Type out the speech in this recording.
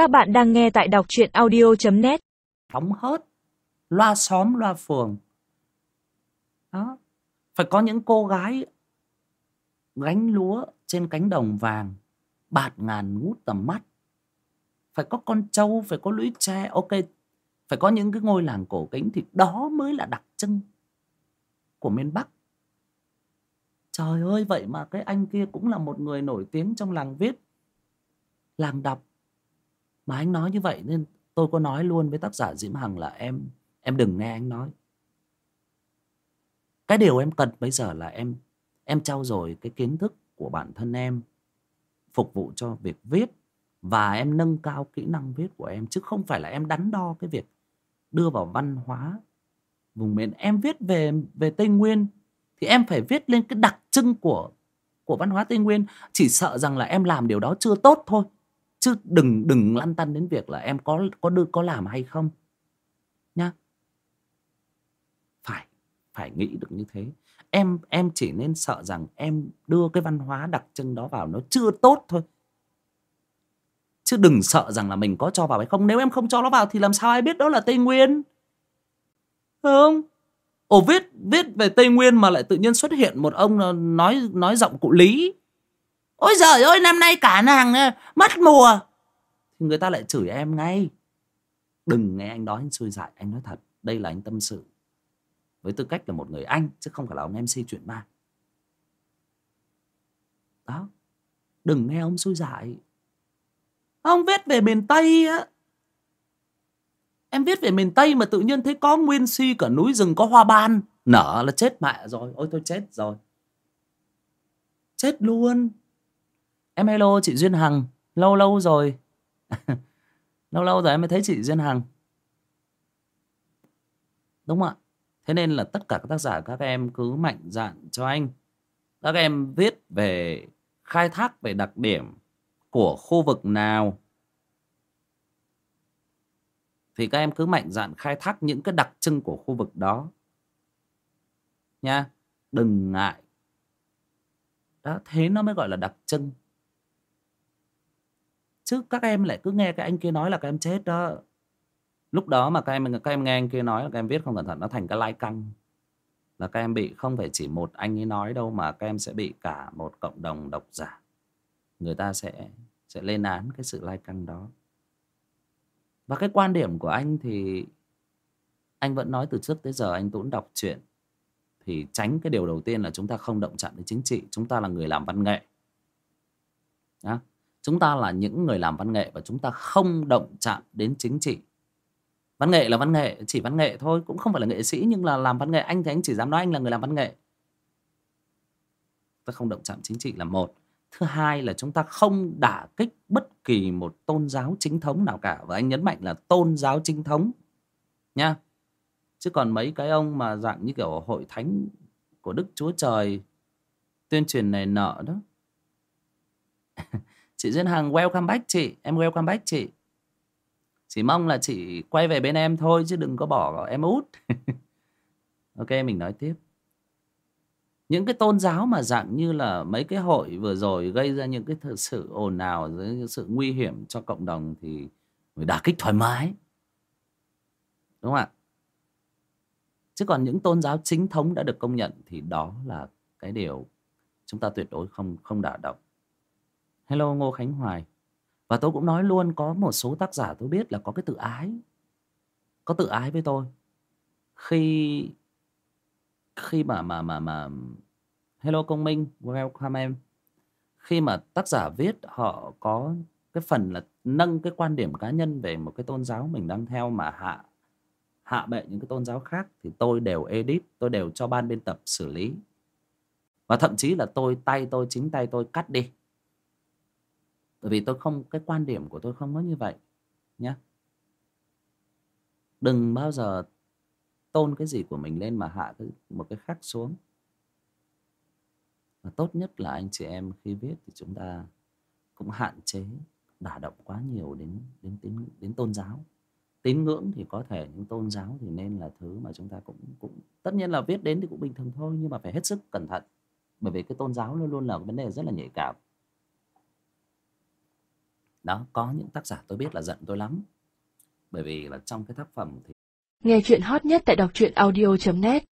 Các bạn đang nghe tại đọc truyện audio.net đóng hết, loa xóm, loa phường. Đó. Phải có những cô gái gánh lúa trên cánh đồng vàng, bạt ngàn ngút tầm mắt. Phải có con trâu, phải có lũy tre. Ok, phải có những cái ngôi làng cổ kính thì đó mới là đặc trưng của miền bắc. Trời ơi, vậy mà cái anh kia cũng là một người nổi tiếng trong làng viết. Làng đọc mà anh nói như vậy nên tôi có nói luôn với tác giả diễm hằng là em em đừng nghe anh nói. Cái điều em cần bây giờ là em em trau dồi cái kiến thức của bản thân em, phục vụ cho việc viết và em nâng cao kỹ năng viết của em, chứ không phải là em đắn đo cái việc đưa vào văn hóa vùng miền. Em viết về về tây nguyên thì em phải viết lên cái đặc trưng của của văn hóa tây nguyên. Chỉ sợ rằng là em làm điều đó chưa tốt thôi chứ đừng đừng lăn tăn đến việc là em có có đưa, có làm hay không nhá. Phải phải nghĩ được như thế. Em em chỉ nên sợ rằng em đưa cái văn hóa đặc trưng đó vào nó chưa tốt thôi. Chứ đừng sợ rằng là mình có cho vào hay không. Nếu em không cho nó vào thì làm sao ai biết đó là tây nguyên? Không? Ồ, viết viết về tây nguyên mà lại tự nhiên xuất hiện một ông ờ, nói nói giọng cụ lý ôi giời ơi, năm nay cả nàng mất mùa. Thì người ta lại chửi em ngay. Đừng nghe anh nói anh xui dại, anh nói thật. Đây là anh tâm sự. Với tư cách là một người anh, chứ không phải là ông mc chuyện ma. Đó. Đừng nghe ông xui dại. Ông viết về miền tây á. Em viết về miền tây mà tự nhiên thấy có nguyên si cả núi rừng, có hoa ban. Nở là chết mẹ rồi. Ôi tôi chết rồi. Chết luôn em hello, chị duyên hằng. Lâu lâu rồi. Lâu lâu rồi em mới thấy chị duyên hằng. Đúng không ạ. Thế nên là tất cả các tác giả, các em cứ mạnh dạn cho anh. Các em viết về, khai thác về đặc điểm của khu vực nào. Thì các em cứ mạnh dạn khai thác những cái đặc trưng của khu vực đó. Nha. Đừng ngại. Đó, thế nó mới gọi là đặc trưng chứ các em lại cứ nghe cái anh kia nói là các em chết đó. Lúc đó mà các em các em nghe anh kia nói là các em viết không cẩn thận, nó thành cái lai căng. Là các em bị, không phải chỉ một anh ấy nói đâu, mà các em sẽ bị cả một cộng đồng độc giả. Người ta sẽ sẽ lên án cái sự lai căng đó. Và cái quan điểm của anh thì anh vẫn nói từ trước tới giờ anh cũng đọc truyện thì tránh cái điều đầu tiên là chúng ta không động chạm đến chính trị, chúng ta là người làm văn nghệ. Đó chúng ta là những người làm văn nghệ và chúng ta không động chạm đến chính trị. Văn nghệ là văn nghệ, chỉ văn nghệ thôi, cũng không phải là nghệ sĩ nhưng là làm văn nghệ. Anh thì anh chỉ dám nói anh là người làm văn nghệ. Ta không động chạm chính trị là một. Thứ hai là chúng ta không đả kích bất kỳ một tôn giáo chính thống nào cả. Và anh nhấn mạnh là tôn giáo chính thống, nha. Chứ còn mấy cái ông mà dạng như kiểu hội thánh của đức chúa trời, tuyên truyền này nợ đó chị duyên hằng, welcome back chị. Em welcome back chị. Chỉ mong là chị quay về bên em thôi, chứ đừng có bỏ em út. Ok, mình nói tiếp. Những cái tôn giáo mà dạng như là mấy cái hội vừa rồi gây ra những cái sự ồn ào, những sự nguy hiểm cho cộng đồng thì phải đả kích thoải mái. Đúng không ạ? Chứ còn những tôn giáo chính thống đã được công nhận thì đó là cái điều chúng ta tuyệt đối không không đả động hello, ngô khánh hoài. Và tôi cũng nói luôn, có một số tác giả tôi biết là có cái tự ái. Có tự ái với tôi. Khi khi mà mà mà mà, hello công minh, welcome em. Khi mà tác giả viết, họ có cái phần là nâng cái quan điểm cá nhân về một cái tôn giáo mình đang theo mà hạ hạ bệ những cái tôn giáo khác, thì tôi đều edit, tôi đều cho ban biên tập xử lý. Và thậm chí là tôi tay tôi, chính tay tôi cắt đi bởi vì tôi không cái quan điểm của tôi không có như vậy nhé đừng bao giờ tôn cái gì của mình lên mà hạ cái, một cái khác xuống. Và tốt nhất là anh chị em khi viết thì chúng ta cũng hạn chế đả động quá nhiều đến đến đến đến tôn giáo. Tín ngưỡng thì có thể những tôn giáo thì nên là thứ mà chúng ta cũng cũng tất nhiên là viết đến thì cũng bình thường thôi nhưng mà phải hết sức cẩn thận. Bởi vì cái tôn giáo luôn luôn là vấn đề rất là nhạy cảm đó, có những tác giả tôi biết là giận tôi lắm. Bởi vì là trong cái tác phẩm thì Nghe chuyện hot nhất tại đọc truyện audio.net